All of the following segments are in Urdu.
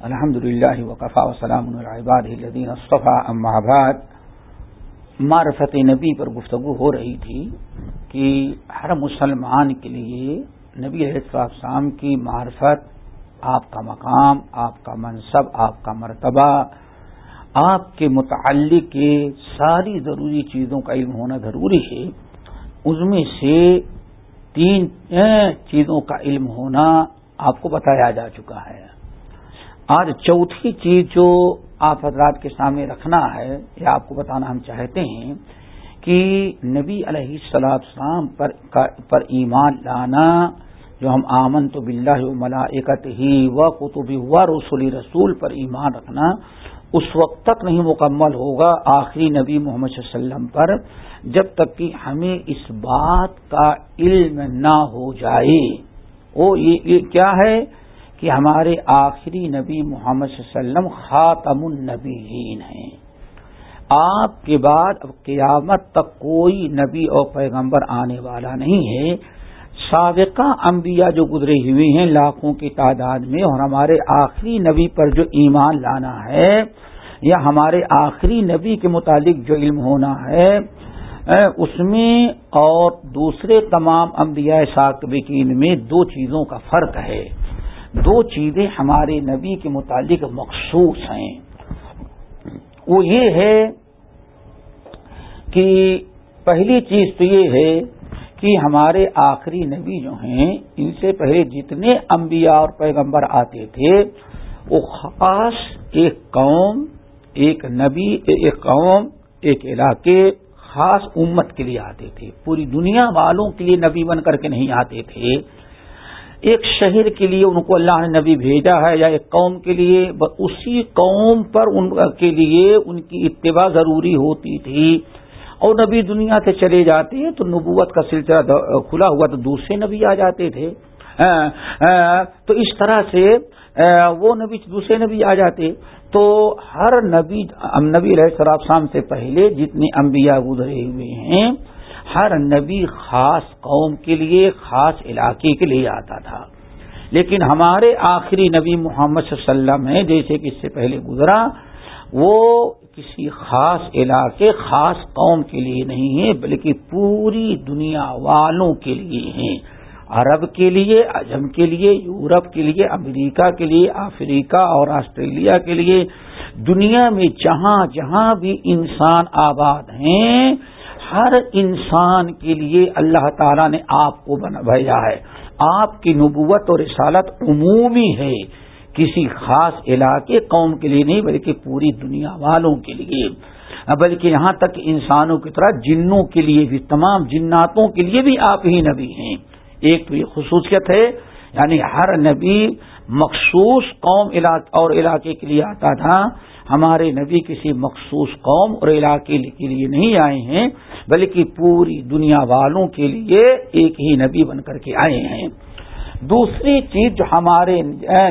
الحمد للہ وقفا وسلام العباد الدین اصطفیٰ بعد، معرفت نبی پر گفتگو ہو رہی تھی کہ ہر مسلمان کے لیے نبی السلام کی معرفت آپ کا مقام، آپ کا منصب، آپ کا مرتبہ، آپ کے متعلق کے ساری ضروری چیزوں کا علم ہونا ضروری ہے۔ اس میں سے تین چیزوں کا علم ہونا آپ کو بتایا جا چکا ہے۔ آج چوتھی چیز جو آپ حضرات کے سامنے رکھنا ہے، یا آپ کو بتانا ہم چاہتے ہیں کہ نبی علیہ السلام پر پر ایمان لانا جو ہم آمن تو بلّہ ملائکت ہی و کتبی و رسولی رسول پر ایمان رکھنا، اس وقت تک نہیں مکمل ہوگا آخری نبی محمد صلی اللہ علیہ وسلم پر، جب تک کہ ہمیں اس بات کا علم نہ ہو جائے۔ وہ یہ کیا ہے؟ کہ ہمارے آخری نبی محمد صلی اللہ علیہ وسلم خاتم النبیین ہیں۔ آپ کے بعد اب قیامت تک کوئی نبی اور پیغمبر آنے والا نہیں ہے۔ سابقہ انبیاء جو گزرے ہوئے ہیں لاکھوں کی تعداد میں اور ہمارے آخری نبی پر جو ایمان لانا ہے یا ہمارے آخری نبی کے متعلق جو علم ہونا ہے اس میں اور دوسرے تمام انبیاء ساکبین میں دو چیزوں کا فرق ہے۔ دو چیزیں ہمارے نبی کے متعلق مخصوص ہیں۔ وہ یہ ہے کہ پہلی چیز تو یہ ہے کہ ہمارے آخری نبی جو ہیں، ان سے پہلے جتنے انبیاء اور پیغمبر آتے تھے، وہ خاص ایک قوم، ایک نبی، ایک قوم، ایک علاقے خاص امت کے لیے آتے تھے۔ پوری دنیا والوں کے لیے نبی بن کر کے نہیں آتے تھے۔ ایک شہر کے لیے ان کو اللہ نے نبی بھیجا ہے یا ایک قوم کے لیے اسی قوم پر ان کے لیے ان کی اتباع ضروری ہوتی تھی۔ اور نبی دنیا سے چلے جاتے تو نبوت کا سلسلہ کھلا ہوا تو دوسرے نبی آ جاتے تھے۔ تو اس طرح سے وہ نبی دوسرے نبی آ جاتے۔ تو ہر نبی نبی علیہ سراب شام سے پہلے جتنے انبیاء گزرے ہوئے ہیں ہر نبی خاص قوم کے لیے، خاص علاقے کے لیے آتا تھا۔ لیکن ہمارے آخری نبی محمد صلی اللہ علیہ وسلم ہے جیسے کہ اس سے پہلے گزرا، وہ کسی خاص علاقے، خاص قوم کے لیے نہیں ہے بلکہ پوری دنیا والوں کے لیے ہیں۔ عرب کے لیے اجم کے لیے، یورپ کے لیے، امریکہ کے لیے، افریقہ اور آسٹریلیا کے لیے۔ دنیا میں جہاں جہاں بھی انسان آباد ہیں ہر انسان کے لیے اللہ تعالیٰ نے آپ کو بھیجا ہے۔ آپ کی نبوت اور رسالت عمومی ہے۔ کسی خاص علاقے قوم کے لیے نہیں، بلکہ پوری دنیا والوں کے لیے۔ بلکہ یہاں تک انسانوں کی طرح جنوں کے لیے بھی، تمام جناتوں کے لیے بھی آپ ہی نبی ہیں۔ ایک تو یہ خصوصیت ہے یعنی ہر نبی مخصوص قوم اور علاقے کے لیے آتا تھا۔ ہمارے نبی کسی مخصوص قوم اور علاقے کے لیے نہیں آئے ہیں، بلکہ پوری دنیا والوں کے لیے ایک ہی نبی بن کر کے آئے ہیں۔ دوسری چیز جو ہمارے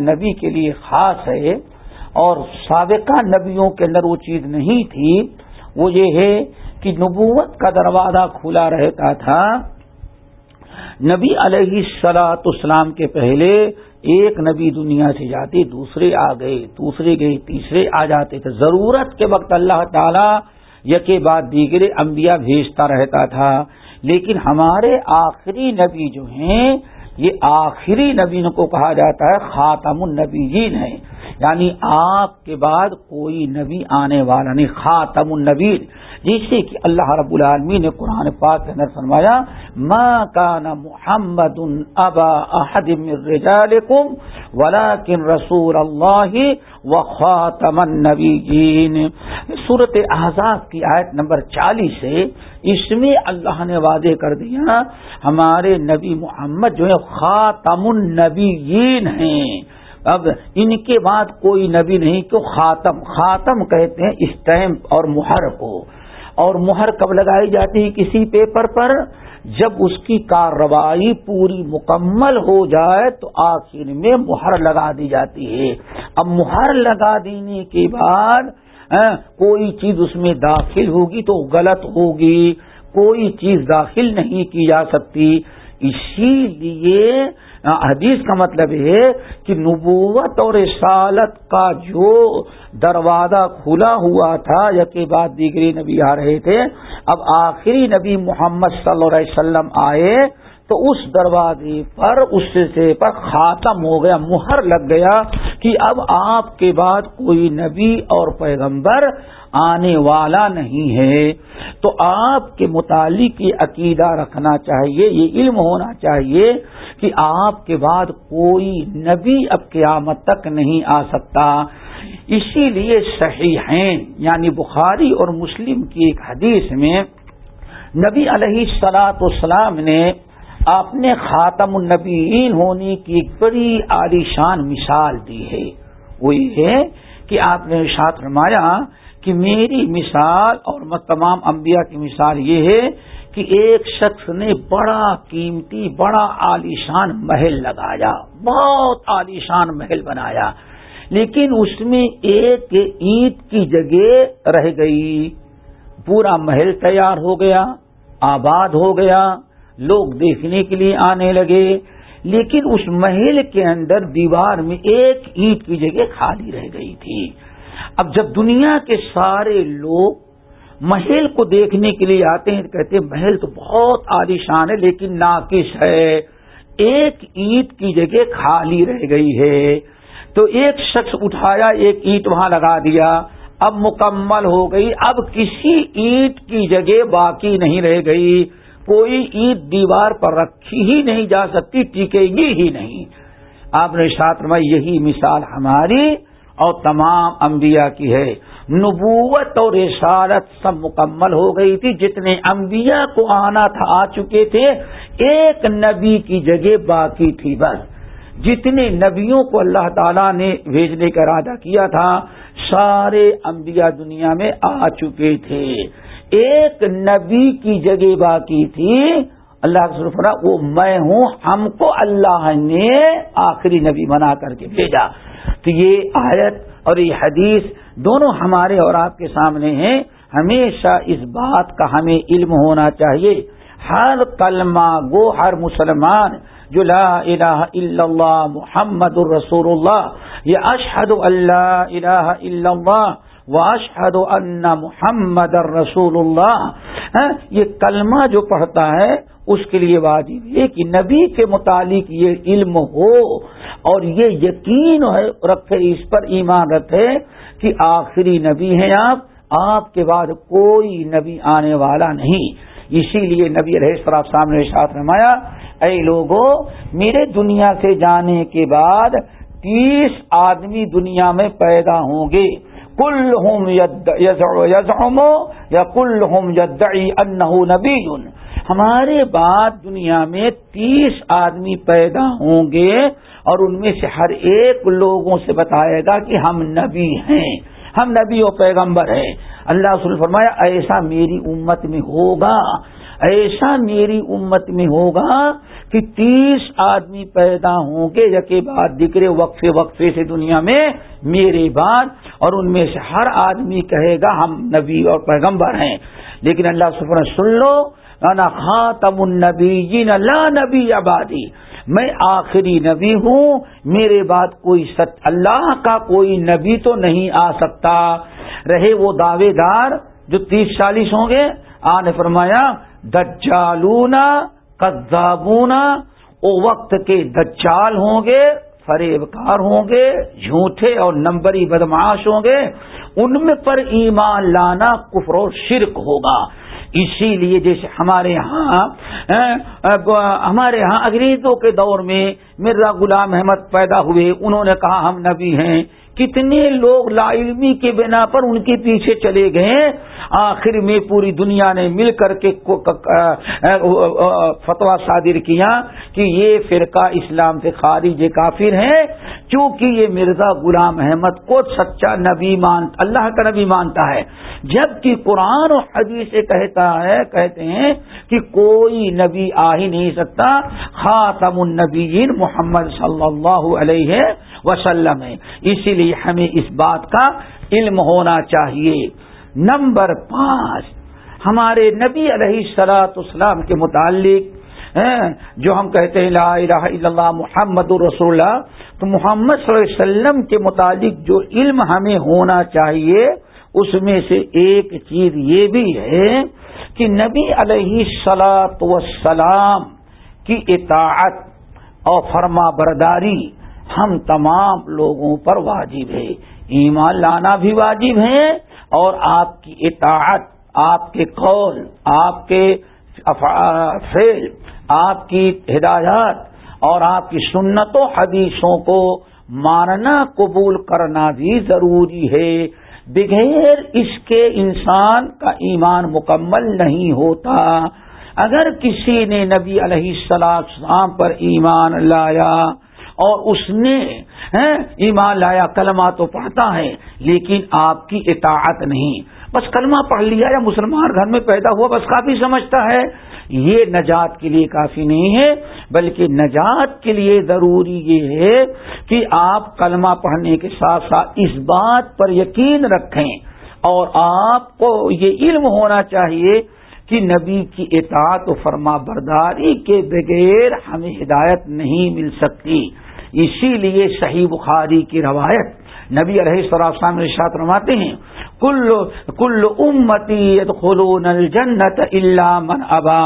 نبی کے لیے خاص ہے اور سابقہ نبیوں کے اندر وہ چیز نہیں تھی، وہ یہ ہے کہ نبوت کا دروازہ کھلا رہتا تھا۔ نبی علیہ سلاۃ اسلام کے پہلے ایک نبی دنیا سے جاتے، دوسرے آ گئے، دوسرے گئے، تیسرے آ جاتے تھے۔ ضرورت کے وقت اللہ تعالی یکے بعد دیگرے انبیاء بھیجتا رہتا تھا۔ لیکن ہمارے آخری نبی جو ہیں، یہ آخری نبی کو کہا جاتا ہے خاتم النبیین ہے یعنی آپ کے بعد کوئی نبی آنے والا نہیں، خاتم النبین جیسے کہ اللہ رب العالمین نے قرآن پاک کے اندر فرمایا، ما کان محمد ابا احد من رجالکم ولكن رسول اللہ و النبیین. صورت احزاب کی آیت نمبر چالیس سے اس میں اللہ نے وعدے کر دیا، ہمارے نبی محمد جو ہے خاتم النبیین ہیں۔ اب ان کے بعد کوئی نبی نہیں کہ خاتم خاتم کہتے ہیں اسٹیمپ اور مہر کو۔ اور مہر کب لگائی جاتی ہے کسی پیپر پر؟ جب اس کی کارروائی پوری مکمل ہو جائے تو آخر میں مہر لگا دی جاتی ہے۔ اب مہر لگا دینے کے بعد کوئی چیز اس میں داخل ہوگی تو غلط ہوگی۔ کوئی چیز داخل نہیں کی جا سکتی۔ اسی لیے حدیث کا مطلب ہے کہ نبوت اور رسالت کا جو دروازہ کھلا ہوا تھا کے بعد دیگری نبی آ رہے تھے، اب آخری نبی محمد صلی اللہ علیہ وسلم آئے، تو اس دروازے پر، اس سے پر خاتم ہو گیا، مہر لگ گیا کہ اب آپ کے بعد کوئی نبی اور پیغمبر آنے والا نہیں ہے۔ تو آپ کے متعلق یہ عقیدہ رکھنا چاہیے، یہ علم ہونا چاہیے کہ آپ کے بعد کوئی نبی اب قیامت تک نہیں آ سکتا۔ اسی لیے صحیح ہیں یعنی بخاری اور مسلم کی ایک حدیث میں نبی علیہ سلاط اسلام نے اپنے خاتم النبیین ہونے کی ایک بڑی عالیشان مثال دی ہے۔ وہ یہ ہے کہ آپ نے ساتھ رمایا کہ میری مثال اور تمام انبیاء کی مثال یہ ہے کہ ایک شخص نے بڑا قیمتی، بڑا عالیشان محل لگایا، بہت عالیشان محل بنایا، لیکن اس میں ایک اینٹ کی جگہ رہ گئی، پورا محل تیار ہو گیا، آباد ہو گیا، لوگ دیکھنے کے لیے آنے لگے، لیکن اس محل کے اندر دیوار میں ایک اینٹ کی جگہ خالی رہ گئی تھی۔ اب جب دنیا کے سارے لوگ محل کو دیکھنے کے لیے آتے ہیں کہتے ہیں محل تو بہت عالیشان ہے لیکن ناقص ہے۔ ایک اینٹ کی جگہ خالی رہ گئی ہے۔ تو ایک شخص اٹھایا، ایک اینٹ وہاں لگا دیا۔ اب مکمل ہو گئی۔ اب کسی اینٹ کی جگہ باقی نہیں رہ گئی۔ کوئی عید دیوار پر رکھی ہی نہیں جا سکتی، ٹکے گی ہی نہیں۔ آپ نے ساتھ میں یہی مثال ہماری اور تمام انبیاء کی ہے۔ نبوت اور اشارت سب مکمل ہو گئی تھی۔ جتنے انبیاء کو آنا تھا، آ چکے تھے۔ ایک نبی کی جگہ باقی تھی بس۔ جتنے نبیوں کو اللہ تعالیٰ نے بھیجنے کا ارادہ کیا تھا، سارے انبیاء دنیا میں آ چکے تھے۔ ایک نبی کی جگہ باقی تھی۔ اللہ کا سرفرا وہ میں ہوں، ہم کو اللہ نے آخری نبی بنا کر کے بھیجا۔ تو یہ آیت اور یہ حدیث دونوں ہمارے اور آپ کے سامنے ہیں۔ ہمیشہ اس بات کا ہمیں علم ہونا چاہیے۔ ہر کلمہ گو، ہر مسلمان جو لا الہ الا اللہ، محمد الرسول اللہ، یہ اشحد اللہ الہ الا اللہ واشحد ان محمد رسول اللہ ہاں، یہ کلمہ جو پڑھتا ہے، اس کے لیے واجب یہ کہ نبی کے متعلق یہ علم ہو اور یہ یقین رکھے، اس پر ایمان رکھے کہ آخری نبی ہیں آپ۔ آپ کے بعد کوئی نبی آنے والا نہیں۔ اسی لیے نبی رہے سراب سامنے ساتھ رمایا اے لوگوں میرے دنیا سے جانے کے بعد تیس آدمی دنیا میں پیدا ہوں گے۔ کل ہوم یزم یا کل ہوم یدعی ان نبی۔ ہمارے بعد دنیا میں تیس آدمی پیدا ہوں گے اور ان میں سے ہر ایک لوگوں سے بتائے گا کہ ہم نبی ہیں۔ ہم نبی و پیغمبر ہیں۔ اللہ رسول فرمایا، ایسا میری امت میں ہوگا۔ ایسا میری امت میں ہوگا کہ تیس آدمی پیدا ہوں گے یقے بعد دکرے وقفے وقفے سے دنیا میں میرے بعد، اور ان میں سے ہر آدمی کہے گا ہم نبی اور پیغمبر ہیں۔ لیکن اللہ سفر سن لو نا خاتم النبی لا نبی آبادی میں آخری نبی ہوں، میرے بعد کوئی ست، اللہ کا کوئی نبی تو نہیں آ سکتا۔ رہے وہ دعوے دار جو تیس چالیس ہوں گے آنے فرمایا دجالونا کذابونا او وقت کے دجال ہوں گے فریب کار ہوں گے، جھوٹے اور نمبری بدماش ہوں گے، ان میں پر ایمان لانا کفر و شرک ہوگا۔ اسی لیے جیسے ہمارے ہاں ہمارے ہاں انگریزوں کے دور میں مرزا غلام احمد پیدا ہوئے، انہوں نے کہا ہم نبی ہیں۔ کتنے لوگ لا علمی کے بنا پر ان کے پیچھے چلے گئے آخر میں پوری دنیا نے مل کر کے فتوا صادر کیا کہ یہ فرقہ اسلام سے خارج کافر ہے کیونکہ یہ مرزا غلام احمد کو سچا نبی مان اللہ کا نبی مانتا ہے۔ جبکہ قرآن و حدیث کہتا ہے کہتے ہیں کہ کوئی نبی آ ہی نہیں سکتا خاتم النبیین محمد صلی اللہ علیہ وسلم۔ ہے اسی لیے ہمیں اس بات کا علم ہونا چاہیے۔ نمبر پانچ، ہمارے نبی علیہ سلاط اسلام کے متعلق ہاں، جو ہم کہتے ہیں لا الہ الا اللہ محمد رسول اللہ، تو محمد صلی اللہ علیہ وسلم کے متعلق جو علم ہمیں ہونا چاہیے، اس میں سے ایک چیز یہ بھی ہے کہ نبی علیہ سلاط وسلام کی اطاعت اور فرما برداری ہم تمام لوگوں پر واجب ہے۔ ایمان لانا بھی واجب ہے اور آپ کی اطاعت، آپ کے قول، آپ کے فیل آپ کی ہدایات اور آپ کی سنتوں حدیثوں کو ماننا، قبول کرنا بھی ضروری ہے۔ بغیر اس کے انسان کا ایمان مکمل نہیں ہوتا۔ اگر کسی نے نبی علیہ السلام پر ایمان لایا اور اس نے ایمان لایا، کلمہ تو پڑھتا ہے، لیکن آپ کی اطاعت نہیں۔ بس کلمہ پڑھ لیا یا مسلمان گھر میں پیدا ہوا، بس کافی سمجھتا ہے۔ یہ نجات کے لیے کافی نہیں ہے، بلکہ نجات کے لیے ضروری یہ ہے کہ آپ کلمہ پڑھنے کے ساتھ ساتھ اس بات پر یقین رکھیں۔ اور آپ کو یہ علم ہونا چاہیے کہ نبی کی اطاعت و فرما برداری کے بغیر ہمیں ہدایت نہیں مل سکتی۔ اسی لیے صحیح بخاری کی روایت نبی علیہ السلام ارشاد رواتے ہیں، کل کل امتی خلون الجنت اللہ من ابا۔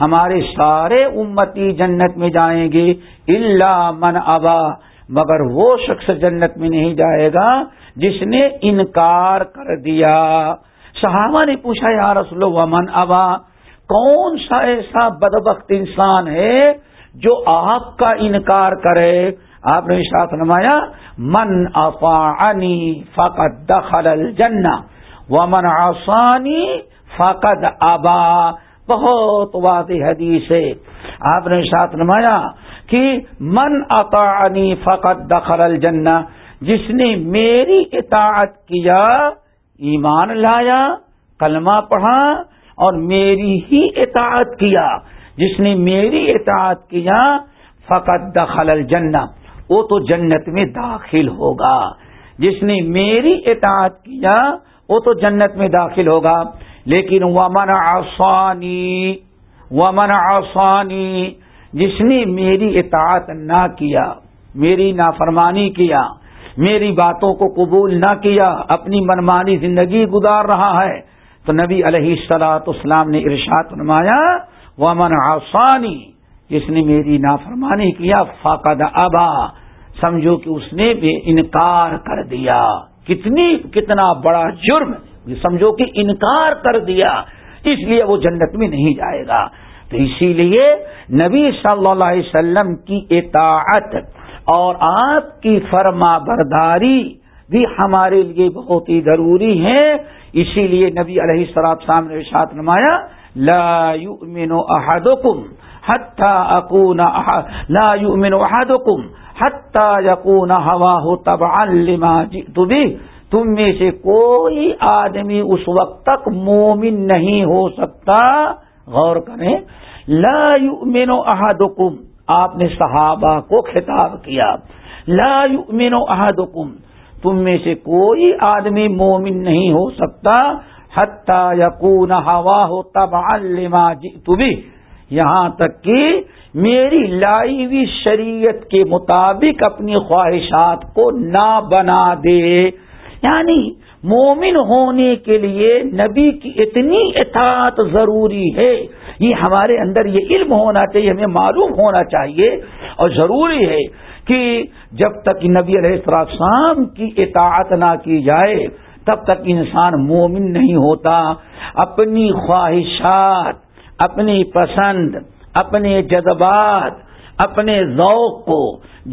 ہمارے سارے امتی جنت میں جائیں گے اللہ من ابا۔ مگر وہ شخص جنت میں نہیں جائے گا جس نے انکار کر دیا۔ صحابہ نے پوچھا، یا رسول من ابا؟ کون سا ایسا بدبخت انسان ہے جو آپ کا انکار کرے؟ آپ نے ساتھ نمایا من افانی فقط دخل الجنہ و من آسانی فقد ابا. بہت واضح حدیث ہے۔ آپ نے ساتھ نمایا کہ من اطاعنی فقط دخل الجنہ، جس نے میری اطاعت کیا ایمان لایا، کلمہ پڑھا اور میری ہی اطاعت کیا۔ جس نے میری اطاعت کیا، فقط دخل الجنہ، وہ تو جنت میں داخل ہوگا۔ جس نے میری اطاعت کیا، وہ تو جنت میں داخل ہوگا۔ لیکن ومن آسانی ومن آسانی جس نے میری اطاعت نہ کیا، میری نافرمانی کیا میری باتوں کو قبول نہ کیا، اپنی منمانی زندگی گزار رہا ہے۔ تو نبی علیہ السلاط اسلام نے ارشاد نمایا ومن آسانی جس نے میری نافرمانی کیا فاقد ابا سمجھو کہ اس نے بھی انکار کر دیا۔ کتنی، کتنا بڑا جرم، سمجھو کہ انکار کر دیا۔ اس لیے وہ جنت میں نہیں جائے گا۔ تو اسی لیے نبی صلی اللہ علیہ وسلم کی اطاعت اور آپ کی فرما برداری بھی ہمارے لیے بہت ہی ضروری ہے۔ اسی لیے نبی علیہ سراب سامنے ساتھ نمایا لا يؤمن احدكم حتى اكون لا يؤمن احدكم حتى يكون هواه تبعا لما جئت به تم میں سے کوئی آدمی اس وقت تک مومن نہیں ہو سکتا۔ غور کریں، لا يؤمن احدكم آپ نے صحابہ کو خطاب کیا، لا يؤمن احدكم تم میں سے کوئی آدمی مومن نہیں ہو سکتا حتہ یقون ہوا ہو تب لما جئت بھی یہاں تک کہ میری لائی ہوئی شریعت کے مطابق اپنی خواہشات کو نہ بنا دے۔ یعنی مومن ہونے کے لیے نبی کی اتنی اطاعت ضروری ہے۔ یہ ہمارے اندر یہ علم ہونا چاہیے، ہمیں معلوم ہونا چاہیے۔ اور ضروری ہے کہ جب تک نبی علیہ السلام کی اطاعت نہ کی جائے، تب تک انسان مومن نہیں ہوتا۔ اپنی خواہشات، اپنی پسند، اپنے جذبات اپنے ذوق کو،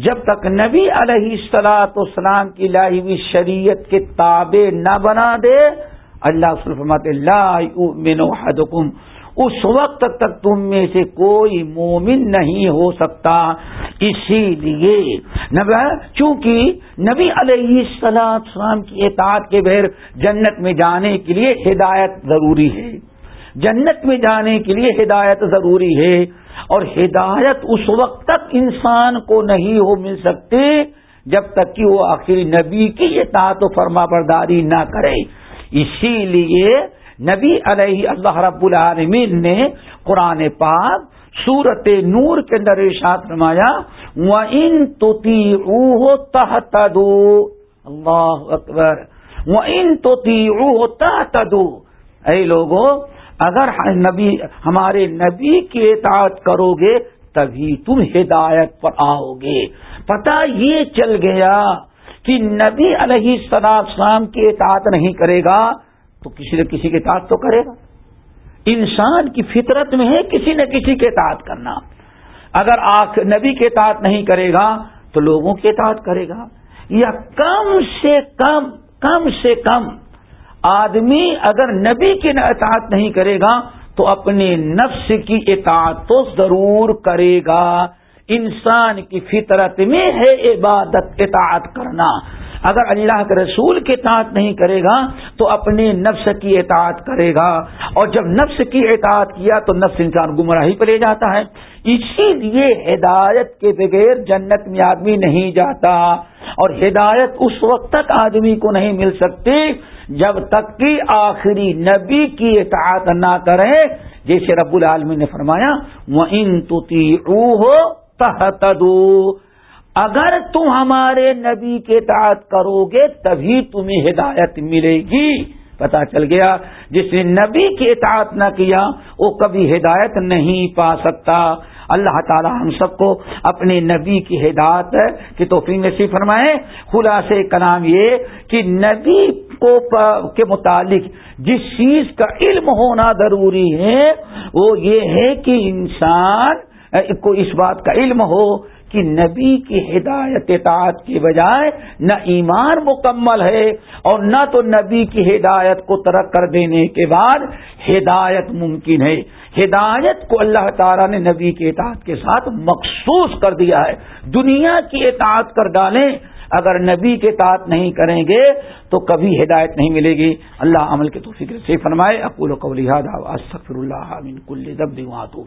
جب تک نبی علیہ السلاط اسلام کی لاہوی شریعت کے تابع نہ بنا دے، اللہ سلفمت اللہ حدکم اس وقت تک تم میں سے کوئی مومن نہیں ہو سکتا۔ اسی لیے چونکہ نبی علیہ السلام کی اطاعت کے بغیر جنت میں جانے کے لیے ہدایت ضروری ہے۔ جنت میں جانے کے لیے ہدایت ضروری ہے۔ اور ہدایت اس وقت تک انسان کو نہیں ہو مل سکتی جب تک کہ وہ آخری نبی کی اطاعت و فرما برداری نہ کرے۔ اسی لیے نبی علیہ اللہ رب العالمین نے قرآن پاک سورت نور کے اندر ارشاد رمایا و ان توتی اللہ اکبر۔ و ان توتی اے لوگوں اگر نبی ہمارے نبی کی اطاعت کرو گے تبھی تم ہدایت پر آؤ گے۔ پتا یہ چل گیا کہ نبی علیہ السلام کی اطاعت نہیں کرے گا تو کسی نہ کسی کی اطاعت تو کرے گا۔ انسان کی فطرت میں ہے کسی نہ کسی کے اطاعت کرنا۔ اگر آخ نبی کے اطاعت نہیں کرے گا تو لوگوں کے اطاعت کرے گا۔ یا کم سے کم کم سے کم آدمی اگر نبی کی اطاعت نہیں کرے گا تو اپنے نفس کی اطاعت تو ضرور کرے گا۔ انسان کی فطرت میں ہے عبادت، اطاعت کرنا۔ اگر اللہ کے رسول کی اطاعت نہیں کرے گا تو اپنے نفس کی اطاعت کرے گا اور جب نفس کی اطاعت کیا تو نفس انسان گمراہی پہ لے جاتا ہے۔ اسی لیے ہدایت کے بغیر جنت میں آدمی نہیں جاتا اور ہدایت اس وقت تک آدمی کو نہیں مل سکتی جب تک کہ آخری نبی کی اطاعت نہ کرے، جیسے رب العالمین نے فرمایا وہ ان ہو اگر تم ہمارے نبی کے اطاعت کرو گے، تبھی تمہیں ہدایت ملے گی۔ پتا چل گیا، جس نے نبی کی اطاعت نہ کیا، وہ کبھی ہدایت نہیں پا سکتا۔ اللہ تعالی ہم سب کو اپنے نبی کی ہدایت کی توفیق نصیب فرمائے۔ خلاصے کا نام یہ کہ نبی کو کے متعلق جس چیز کا علم ہونا ضروری ہے، وہ یہ ہے کہ انسان کو اس بات کا علم ہو کہ نبی کی ہدایت اطاعت کی بجائے نہ ایمان مکمل ہے اور نہ تو نبی کی ہدایت کو ترک کر دینے کے بعد ہدایت ممکن ہے۔ ہدایت کو اللہ تعالیٰ نے نبی کی اطاعت کے ساتھ مخصوص کر دیا ہے۔ دنیا کی اطاعت کر ڈالیں اگر نبی کے اطاعت نہیں کریں گے تو کبھی ہدایت نہیں ملے گی۔ اللہ عمل کے توفیق سے فرمائے اکول کو لہٰذا اللہ کل